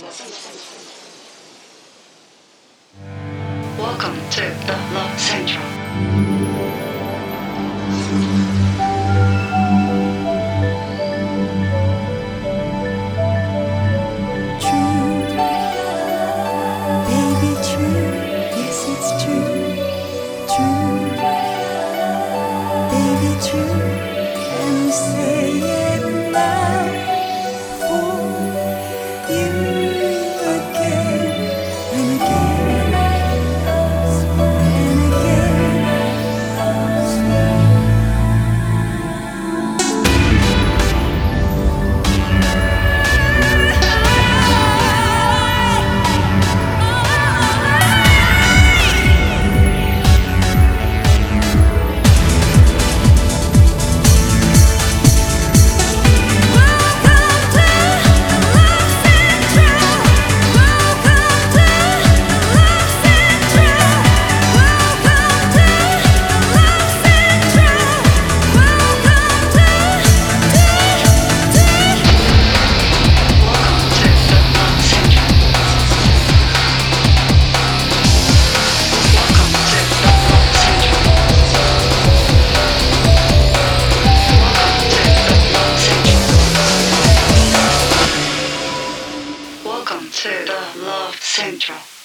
Welcome to the Love Central. True, baby, true, and say. Love Central.